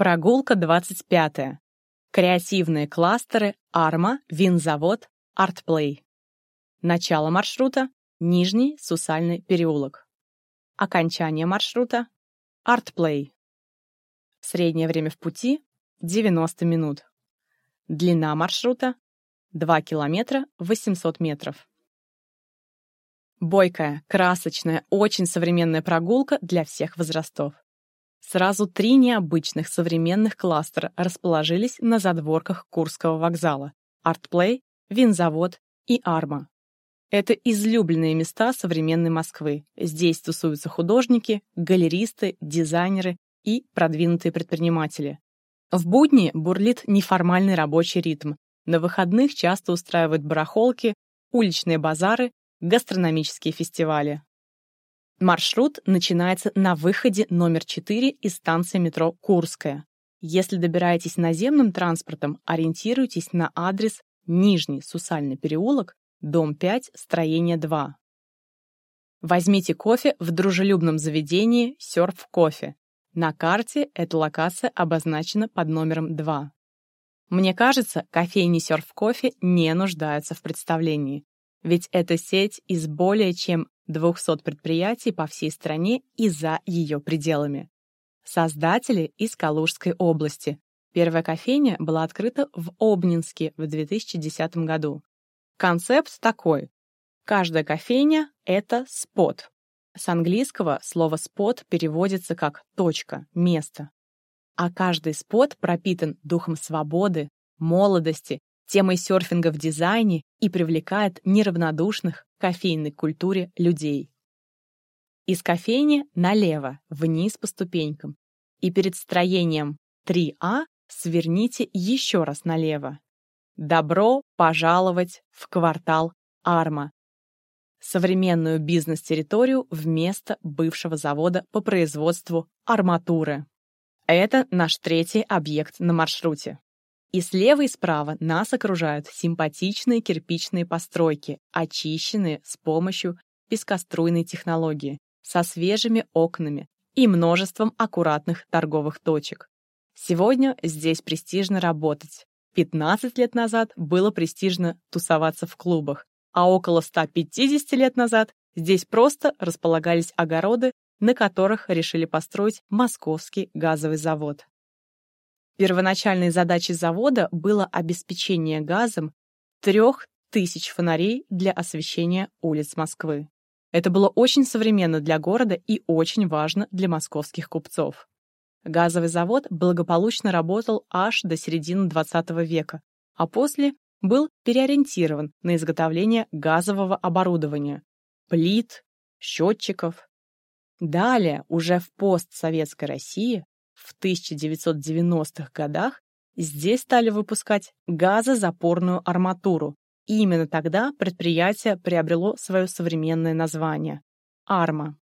Прогулка 25. Креативные кластеры Арма, Винзавод, Артплей. Начало маршрута – Нижний Сусальный переулок. Окончание маршрута – Артплей. Среднее время в пути – 90 минут. Длина маршрута – 2 километра 800 метров. Бойкая, красочная, очень современная прогулка для всех возрастов. Сразу три необычных современных кластера расположились на задворках Курского вокзала – Артплей, Винзавод и Арма. Это излюбленные места современной Москвы. Здесь тусуются художники, галеристы, дизайнеры и продвинутые предприниматели. В будни бурлит неформальный рабочий ритм. На выходных часто устраивают барахолки, уличные базары, гастрономические фестивали. Маршрут начинается на выходе номер 4 из станции метро Курская. Если добираетесь наземным транспортом, ориентируйтесь на адрес Нижний Сусальный переулок, дом 5, строение 2. Возьмите кофе в дружелюбном заведении «Сёрф Кофе». На карте эта локация обозначена под номером 2. Мне кажется, кофейни «Сёрф Кофе» не нуждаются в представлении, ведь это сеть из более чем 200 предприятий по всей стране и за ее пределами. Создатели из Калужской области. Первая кофейня была открыта в Обнинске в 2010 году. Концепт такой. Каждая кофейня — это спот. С английского слово «спот» переводится как «точка», «место». А каждый спот пропитан духом свободы, молодости, темой серфинга в дизайне и привлекает неравнодушных к кофейной культуре людей. Из кофейни налево, вниз по ступенькам, и перед строением 3А сверните еще раз налево. Добро пожаловать в квартал Арма, современную бизнес-территорию вместо бывшего завода по производству арматуры. Это наш третий объект на маршруте. И слева и справа нас окружают симпатичные кирпичные постройки, очищенные с помощью пескоструйной технологии, со свежими окнами и множеством аккуратных торговых точек. Сегодня здесь престижно работать. 15 лет назад было престижно тусоваться в клубах, а около 150 лет назад здесь просто располагались огороды, на которых решили построить московский газовый завод. Первоначальной задачей завода было обеспечение газом трех тысяч фонарей для освещения улиц Москвы. Это было очень современно для города и очень важно для московских купцов. Газовый завод благополучно работал аж до середины XX века, а после был переориентирован на изготовление газового оборудования, плит, счетчиков. Далее, уже в постсоветской России, в 1990-х годах здесь стали выпускать газозапорную арматуру. И именно тогда предприятие приобрело свое современное название – «Арма».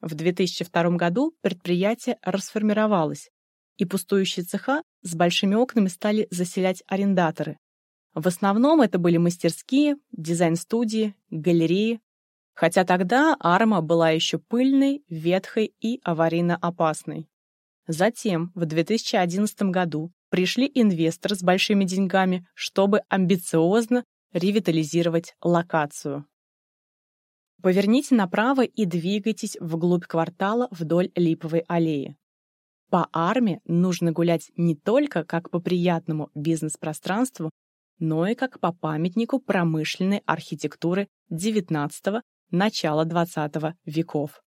В 2002 году предприятие расформировалось, и пустующие цеха с большими окнами стали заселять арендаторы. В основном это были мастерские, дизайн-студии, галереи, хотя тогда Арма была еще пыльной, ветхой и аварийно опасной. Затем, в 2011 году, пришли инвесторы с большими деньгами, чтобы амбициозно ревитализировать локацию. Поверните направо и двигайтесь вглубь квартала вдоль Липовой аллеи. По арме нужно гулять не только как по приятному бизнес-пространству, но и как по памятнику промышленной архитектуры XIX – начала XX веков.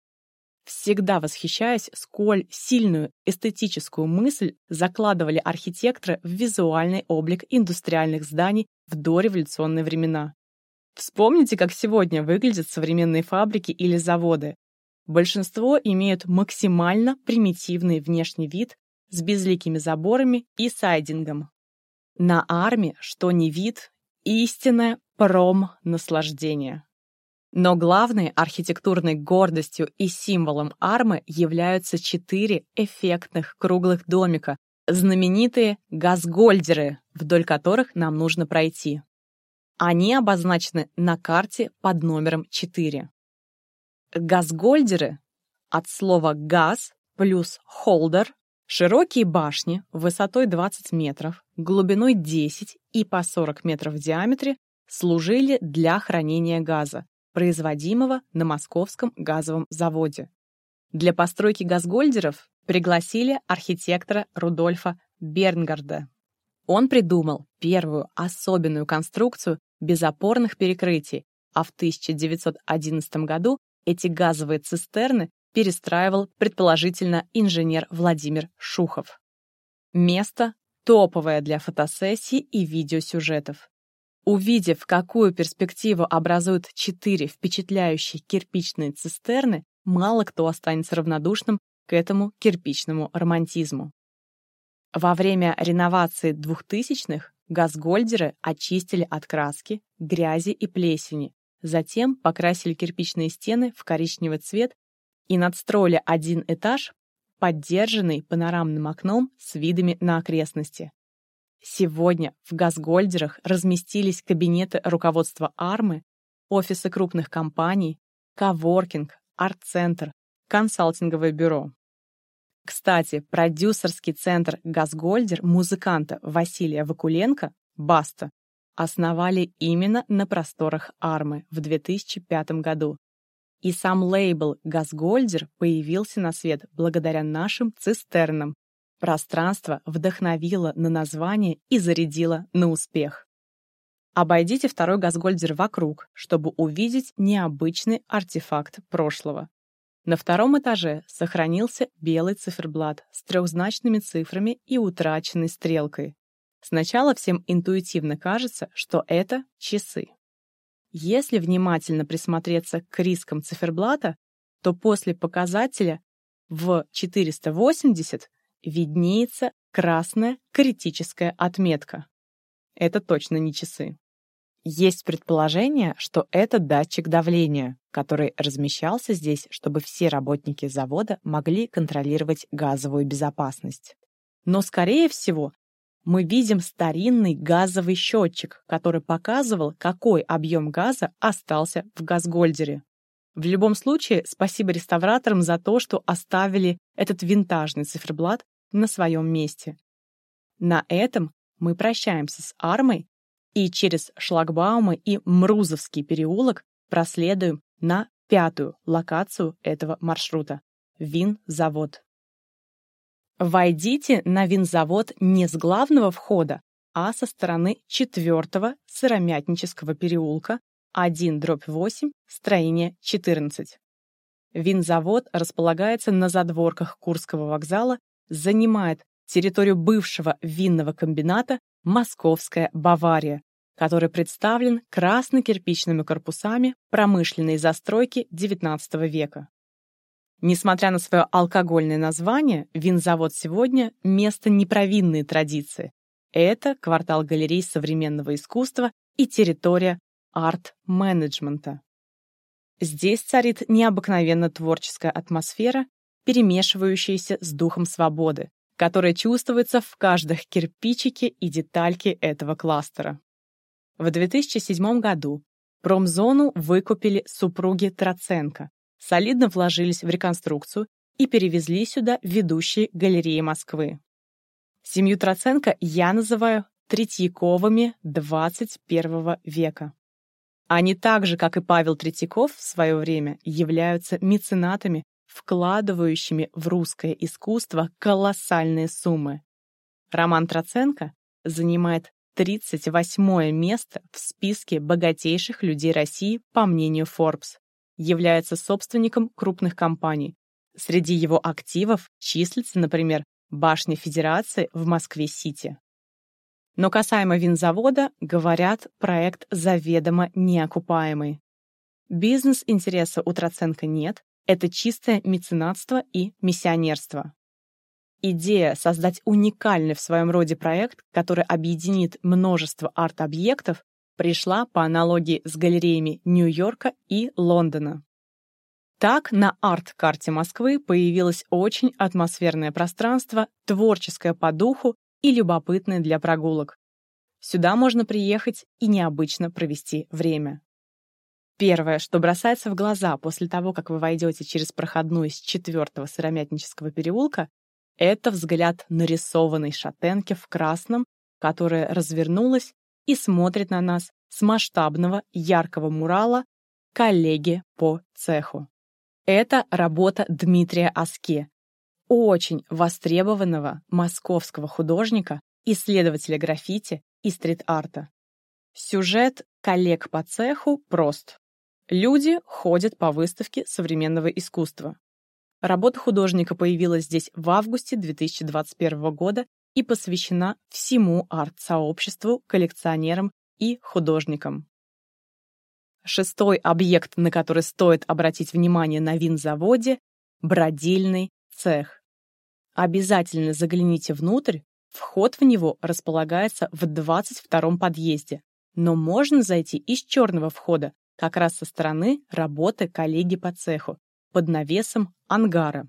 Всегда восхищаюсь, сколь сильную эстетическую мысль закладывали архитекторы в визуальный облик индустриальных зданий в дореволюционные времена. Вспомните, как сегодня выглядят современные фабрики или заводы. Большинство имеют максимально примитивный внешний вид с безликими заборами и сайдингом. На арме, что не вид, истинное пром-наслаждение. Но главной архитектурной гордостью и символом армы являются четыре эффектных круглых домика, знаменитые газгольдеры, вдоль которых нам нужно пройти. Они обозначены на карте под номером 4. Газгольдеры от слова «газ» плюс «холдер», Широкие башни высотой 20 метров, глубиной 10 и по 40 метров в диаметре служили для хранения газа, производимого на Московском газовом заводе. Для постройки газгольдеров пригласили архитектора Рудольфа Бернгарда. Он придумал первую особенную конструкцию без опорных перекрытий, а в 1911 году эти газовые цистерны перестраивал предположительно инженер Владимир Шухов. Место топовое для фотосессий и видеосюжетов. Увидев, какую перспективу образуют четыре впечатляющие кирпичные цистерны, мало кто останется равнодушным к этому кирпичному романтизму. Во время реновации 2000-х газгольдеры очистили от краски, грязи и плесени, затем покрасили кирпичные стены в коричневый цвет и надстроили один этаж, поддержанный панорамным окном с видами на окрестности. Сегодня в Газгольдерах разместились кабинеты руководства Армы, офисы крупных компаний, коворкинг, арт-центр, консалтинговое бюро. Кстати, продюсерский центр «Газгольдер» музыканта Василия Вакуленко «Баста» основали именно на просторах Армы в 2005 году. И сам лейбл «Газгольдер» появился на свет благодаря нашим цистернам, Пространство вдохновило на название и зарядило на успех. Обойдите второй газгольдер вокруг, чтобы увидеть необычный артефакт прошлого. На втором этаже сохранился белый циферблат с трехзначными цифрами и утраченной стрелкой. Сначала всем интуитивно кажется, что это часы. Если внимательно присмотреться к рискам циферблата, то после показателя в 480 виднеется красная критическая отметка. Это точно не часы. Есть предположение, что это датчик давления, который размещался здесь, чтобы все работники завода могли контролировать газовую безопасность. Но, скорее всего, мы видим старинный газовый счетчик, который показывал, какой объем газа остался в газгольдере. В любом случае, спасибо реставраторам за то, что оставили этот винтажный циферблат на своем месте. На этом мы прощаемся с Армой и через шлагбаумы и Мрузовский переулок проследуем на пятую локацию этого маршрута – винзавод. Войдите на винзавод не с главного входа, а со стороны четвертого сыромятнического переулка 1-8, строение 14. Винзавод располагается на задворках Курского вокзала занимает территорию бывшего винного комбината «Московская Бавария», который представлен красно-кирпичными корпусами промышленной застройки XIX века. Несмотря на свое алкогольное название, винзавод сегодня – место непровинной традиции. Это квартал галерей современного искусства и территория арт-менеджмента. Здесь царит необыкновенно творческая атмосфера перемешивающаяся с духом свободы, которая чувствуется в каждом кирпичике и детальке этого кластера. В 2007 году промзону выкупили супруги Троценко, солидно вложились в реконструкцию и перевезли сюда ведущие галереи Москвы. Семью Троценко я называю Третьяковыми 21 века. Они так же, как и Павел Третьяков в свое время, являются меценатами вкладывающими в русское искусство колоссальные суммы. Роман Троценко занимает 38 место в списке богатейших людей России по мнению Forbes, является собственником крупных компаний. Среди его активов числится, например, башня Федерации в Москве-Сити. Но касаемо винзавода, говорят, проект заведомо неокупаемый. Бизнес-интереса у Троценко нет, это чистое меценатство и миссионерство. Идея создать уникальный в своем роде проект, который объединит множество арт-объектов, пришла по аналогии с галереями Нью-Йорка и Лондона. Так, на арт-карте Москвы появилось очень атмосферное пространство, творческое по духу и любопытное для прогулок. Сюда можно приехать и необычно провести время. Первое, что бросается в глаза после того, как вы войдете через проходную с четвертого сыромятнического переулка, Это взгляд нарисованной шатенки в красном, которая развернулась и смотрит на нас с масштабного яркого мурала коллеги по цеху. Это работа Дмитрия Аске, очень востребованного московского художника, исследователя граффити и стрит-арта. Сюжет коллег по цеху прост. Люди ходят по выставке современного искусства. Работа художника появилась здесь в августе 2021 года и посвящена всему арт-сообществу, коллекционерам и художникам. Шестой объект, на который стоит обратить внимание на винзаводе – бродильный цех. Обязательно загляните внутрь, вход в него располагается в 22-м подъезде, но можно зайти из черного входа, как раз со стороны работы коллеги по цеху, под навесом ангара.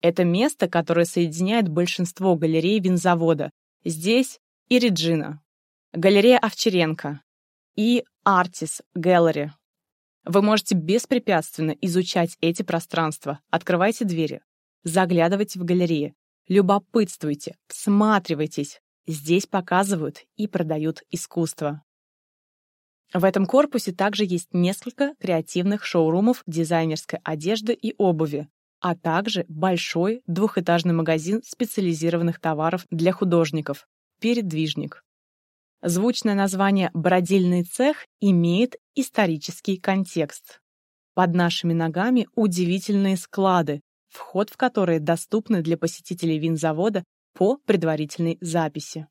Это место, которое соединяет большинство галерей винзавода. Здесь и Реджина, галерея Овчаренко, и Artis Gallery. Вы можете беспрепятственно изучать эти пространства, открывайте двери, заглядывайте в галереи, любопытствуйте, всматривайтесь. Здесь показывают и продают искусство. В этом корпусе также есть несколько креативных шоурумов дизайнерской одежды и обуви, а также большой двухэтажный магазин специализированных товаров для художников «Передвижник». Звучное название «бродильный цех» имеет исторический контекст. Под нашими ногами удивительные склады, вход в которые доступны для посетителей винзавода по предварительной записи.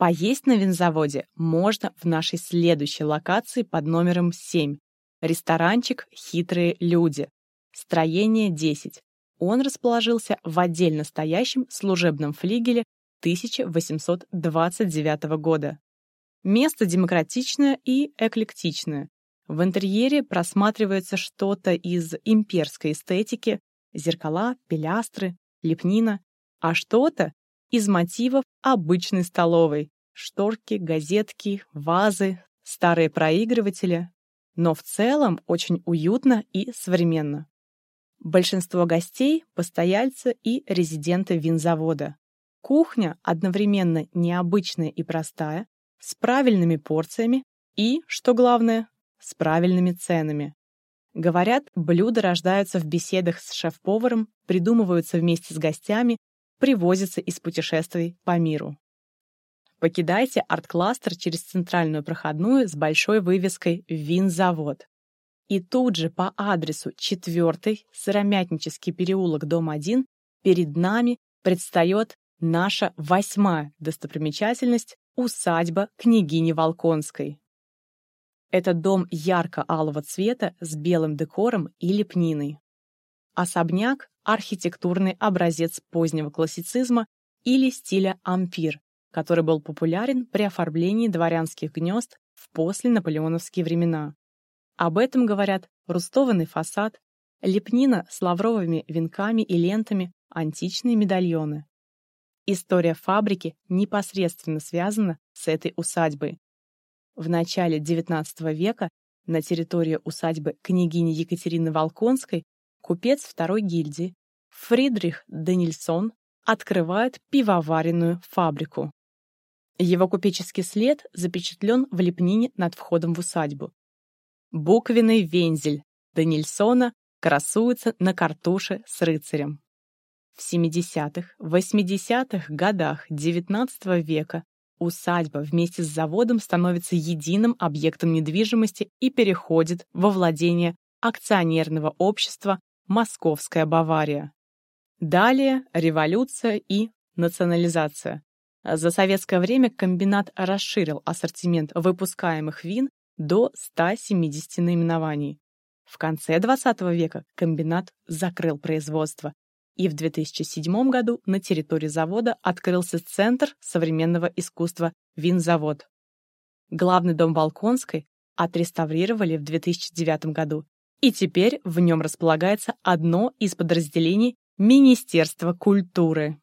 Поесть на винзаводе можно в нашей следующей локации под номером 7. Ресторанчик «Хитрые люди». Строение 10. Он расположился в отдельно стоящем служебном флигеле 1829 года. Место демократичное и эклектичное. В интерьере просматривается что-то из имперской эстетики, зеркала, пилястры, лепнина, а что-то из мотивов обычной столовой, шторки, газетки, вазы, старые проигрыватели, но в целом очень уютно и современно. Большинство гостей – постояльцы и резиденты винзавода. Кухня одновременно необычная и простая, с правильными порциями и, что главное, с правильными ценами. Говорят, блюда рождаются в беседах с шеф-поваром, придумываются вместе с гостями, привозятся из путешествий по миру. Покидайте арт-кластер через центральную проходную с большой вывеской «Винзавод». И тут же по адресу 4 Сыромятнический переулок, дом 1, перед нами предстает Наша восьмая достопримечательность – усадьба княгини Волконской. Это дом ярко-алого цвета с белым декором и лепниной. Особняк – архитектурный образец позднего классицизма или стиля ампир, который был популярен при оформлении дворянских гнезд в после-наполеоновские времена. Об этом говорят рустованный фасад, лепнина с лавровыми венками и лентами, античные медальоны. История фабрики непосредственно связана с этой усадьбой. В начале XIX века на территории усадьбы княгини Екатерины Волконской купец второй гильдии Фридрих Данильсон открывает пивоваренную фабрику. Его купеческий след запечатлен в лепнине над входом в усадьбу. Буквенный вензель Данильсона красуется на картуше с рыцарем. В 70-х, 80-х годах XIX века усадьба вместе с заводом становится единым объектом недвижимости и переходит во владение акционерного общества «Московская Бавария». Далее революция и национализация. За советское время комбинат расширил ассортимент выпускаемых вин до 170 наименований. В конце XX века комбинат закрыл производство, и в 2007 году на территории завода открылся Центр современного искусства «Винзавод». Главный дом Волконской отреставрировали в 2009 году, и теперь в нем располагается одно из подразделений Министерства культуры.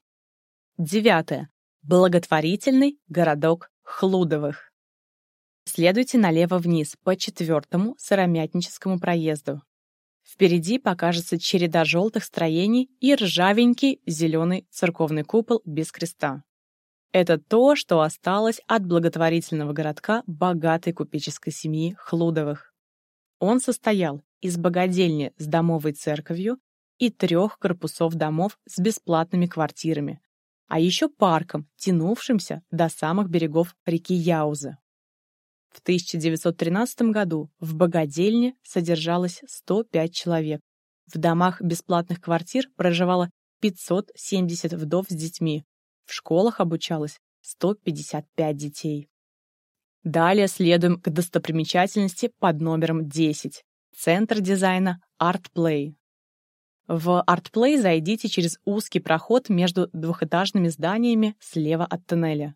Девятое. Благотворительный городок Хлудовых. Следуйте налево вниз по четвертому Сыромятническому проезду. Впереди покажется череда желтых строений и ржавенький зеленый церковный купол без креста. Это то, что осталось от благотворительного городка богатой купеческой семьи Хлудовых. Он состоял из богадельни с домовой церковью и трех корпусов домов с бесплатными квартирами, а еще парком, тянувшимся до самых берегов реки Яузы. В 1913 году в богадельне содержалось 105 человек. В домах бесплатных квартир проживало 570 вдов с детьми. В школах обучалось 155 детей. Далее следуем к достопримечательности под номером 10. Центр дизайна Art Play. В ArtPlay зайдите через узкий проход между двухэтажными зданиями слева от тоннеля.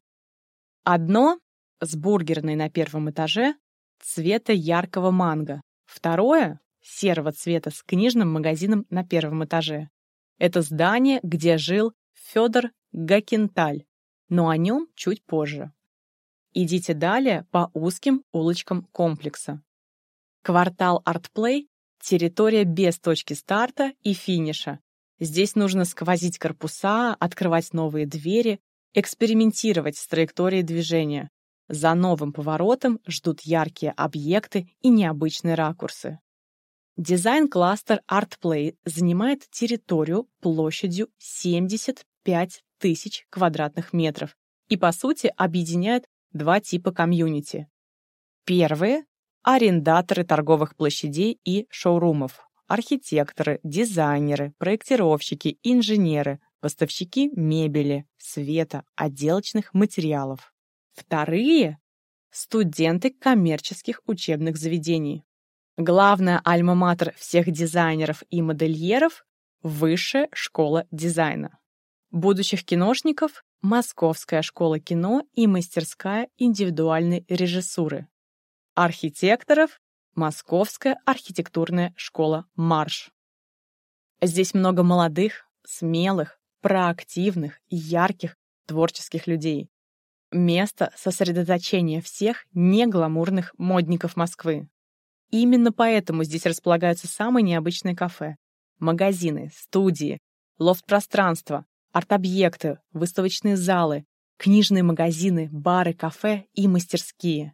Одно с бургерной на первом этаже цвета яркого манго. Второе серого цвета с книжным магазином на первом этаже. Это здание, где жил Федор Гакенталь, но о нем чуть позже. Идите далее по узким улочкам комплекса. Квартал ArtPlay Территория без точки старта и финиша. Здесь нужно сквозить корпуса, открывать новые двери, экспериментировать с траекторией движения. За новым поворотом ждут яркие объекты и необычные ракурсы. Дизайн-кластер ArtPlay занимает территорию площадью 75 тысяч квадратных метров и, по сути, объединяет два типа комьюнити. Первые арендаторы торговых площадей и шоурумов, архитекторы, дизайнеры, проектировщики, инженеры, поставщики мебели, света, отделочных материалов. Вторые – студенты коммерческих учебных заведений. Главная альма-матер всех дизайнеров и модельеров – Высшая школа дизайна. Будущих киношников – Московская школа кино и мастерская индивидуальной режиссуры. Архитекторов – Московская архитектурная школа «Марш». Здесь много молодых, смелых, проактивных ярких творческих людей. Место сосредоточения всех негламурных модников Москвы. Именно поэтому здесь располагаются самые необычные кафе, магазины, студии, лофт-пространства, арт-объекты, выставочные залы, книжные магазины, бары, кафе и мастерские.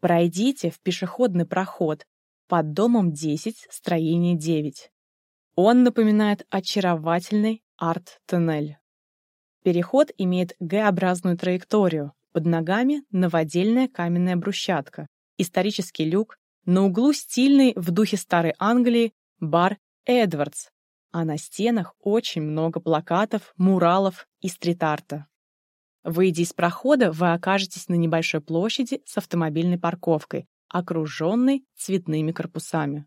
Пройдите в пешеходный проход под домом 10, строение 9. Он напоминает очаровательный арт-тоннель. Переход имеет Г-образную траекторию. Под ногами новодельная каменная брусчатка, исторический люк, на углу стильный в духе старой Англии бар Эдвардс, а на стенах очень много плакатов, муралов и стрит-арта. Выйдя из прохода, вы окажетесь на небольшой площади с автомобильной парковкой, окруженной цветными корпусами.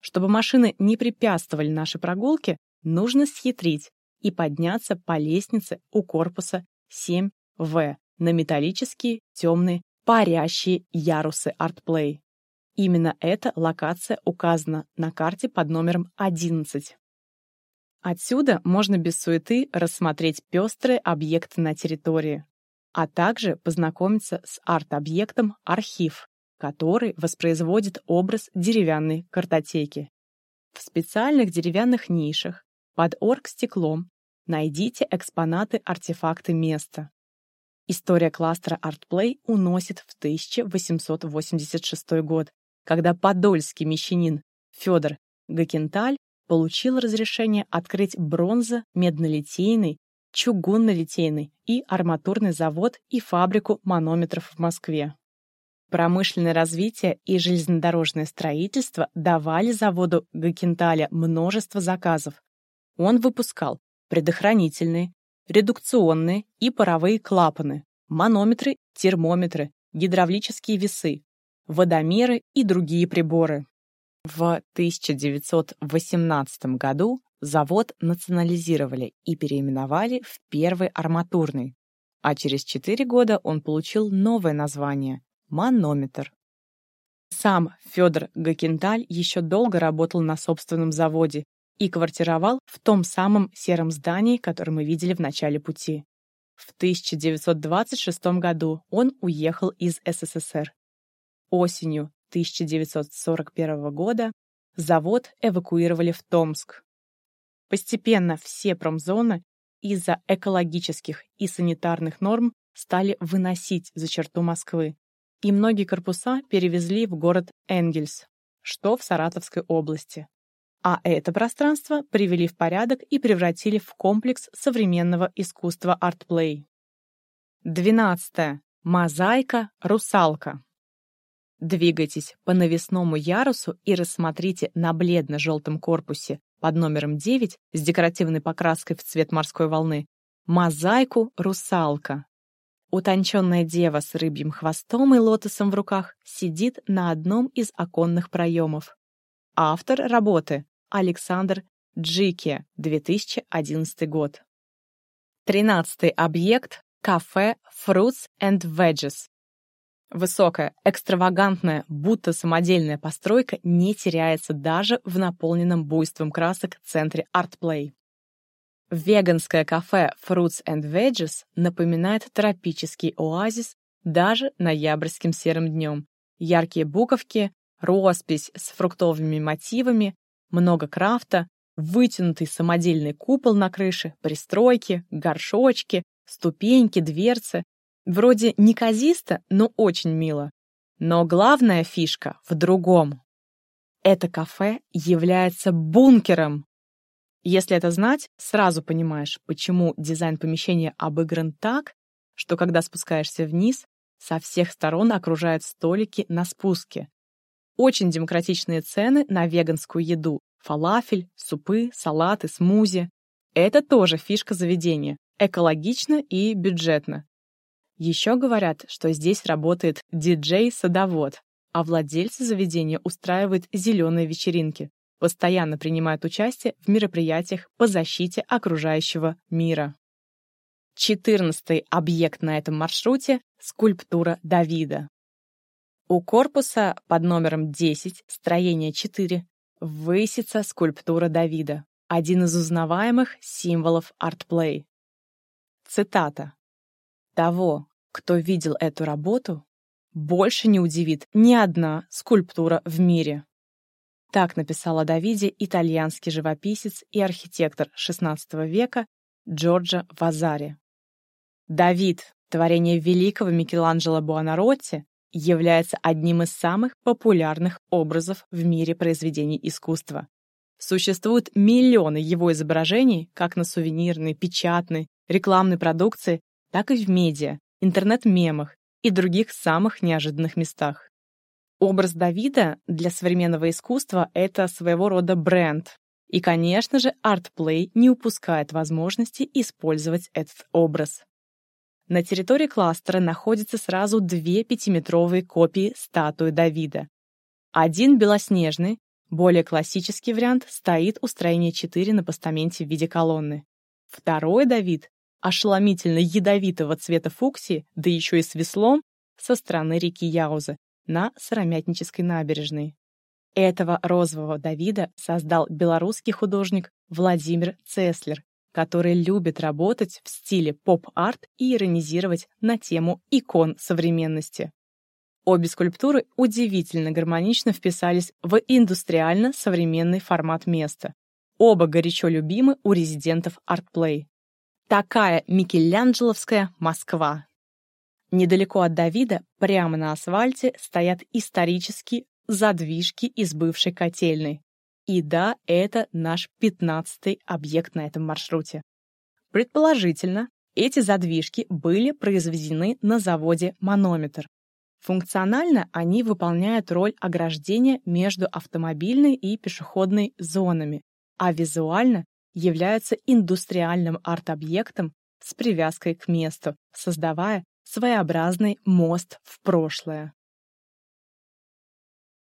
Чтобы машины не препятствовали нашей прогулке, нужно схитрить и подняться по лестнице у корпуса 7В на металлические, темные, парящие ярусы ArtPlay. Именно эта локация указана на карте под номером 11. Отсюда можно без суеты рассмотреть пестрые объекты на территории, а также познакомиться с арт-объектом «Архив», который воспроизводит образ деревянной картотеки. В специальных деревянных нишах под оргстеклом найдите экспонаты-артефакты места. История кластера ArtPlay уносит в 1886 год, когда подольский мещанин Федор Гакенталь получил разрешение открыть бронзо, меднолитейный, чугунно-литейный и арматурный завод и фабрику манометров в Москве. Промышленное развитие и железнодорожное строительство давали заводу Гакенталя множество заказов. Он выпускал предохранительные, редукционные и паровые клапаны, манометры, термометры, гидравлические весы, водомеры и другие приборы. В 1918 году завод национализировали и переименовали в Первый арматурный, а через 4 года он получил новое название – манометр. Сам Федор Гакенталь еще долго работал на собственном заводе и квартировал в том самом сером здании, которое мы видели в начале пути. В 1926 году он уехал из СССР. Осенью 1941 года завод эвакуировали в Томск. Постепенно все промзоны из-за экологических и санитарных норм стали выносить за черту Москвы, и многие корпуса перевезли в город Энгельс, что в Саратовской области. А это пространство привели в порядок и превратили в комплекс современного искусства артплей. 12. Мозаика «Русалка». Двигайтесь по навесному ярусу и рассмотрите на бледно-желтом корпусе под номером 9 с декоративной покраской в цвет морской волны мозаику «Русалка». Утонченная дева с рыбьим хвостом и лотосом в руках сидит на одном из оконных проемов. Автор работы Александр Джики, 2011 год. Тринадцатый объект – кафе Fruits and Veggies. Высокая, экстравагантная, будто самодельная постройка не теряется даже в наполненном буйством красок центре артплей. Веганское кафе Fruits and Veggies напоминает тропический оазис даже ноябрьским серым днем. Яркие буковки, роспись с фруктовыми мотивами, много крафта, вытянутый самодельный купол на крыше, пристройки, горшочки, ступеньки, дверцы. Вроде неказисто, но очень мило. Но главная фишка в другом. Это кафе является бункером. Если это знать, сразу понимаешь, почему дизайн помещения обыгран так, что когда спускаешься вниз, со всех сторон окружают столики на спуске. Очень демократичные цены на веганскую еду. Фалафель, супы, салаты, смузи. Это тоже фишка заведения. Экологично и бюджетно. Еще говорят, что здесь работает диджей-садовод, а владельцы заведения устраивают зеленые вечеринки, постоянно принимают участие в мероприятиях по защите окружающего мира. Четырнадцатый объект на этом маршруте — скульптура Давида. У корпуса под номером 10, строение 4, высится скульптура Давида, один из узнаваемых символов артплей. Цитата. Того, кто видел эту работу, больше не удивит ни одна скульптура в мире. Так написал о Давиде итальянский живописец и архитектор XVI века Джорджо Вазари. Давид, творение великого Микеланджело Буонаротти, является одним из самых популярных образов в мире произведений искусства. Существуют миллионы его изображений как на сувенирной, печатной, рекламной продукции, так и в медиа, интернет-мемах и других самых неожиданных местах. Образ Давида для современного искусства — это своего рода бренд. И, конечно же, ArtPlay не упускает возможности использовать этот образ. На территории кластера находятся сразу две пятиметровые копии статуи Давида. Один белоснежный, более классический вариант, стоит у строения 4 на постаменте в виде колонны. Второй Давид ошеломительно ядовитого цвета фуксии, да еще и с веслом, со стороны реки Яуза, на Сыромятнической набережной. Этого розового Давида создал белорусский художник Владимир Цеслер, который любит работать в стиле поп-арт и иронизировать на тему икон современности. Обе скульптуры удивительно гармонично вписались в индустриально-современный формат места. Оба горячо любимы у резидентов ArtPlay. Такая Микеланджеловская Москва. Недалеко от Давида, прямо на асфальте, стоят исторические задвижки из бывшей котельной. И да, это наш пятнадцатый объект на этом маршруте. Предположительно, эти задвижки были произведены на заводе «Манометр». Функционально они выполняют роль ограждения между автомобильной и пешеходной зонами, а визуально являются индустриальным арт-объектом с привязкой к месту, создавая своеобразный мост в прошлое.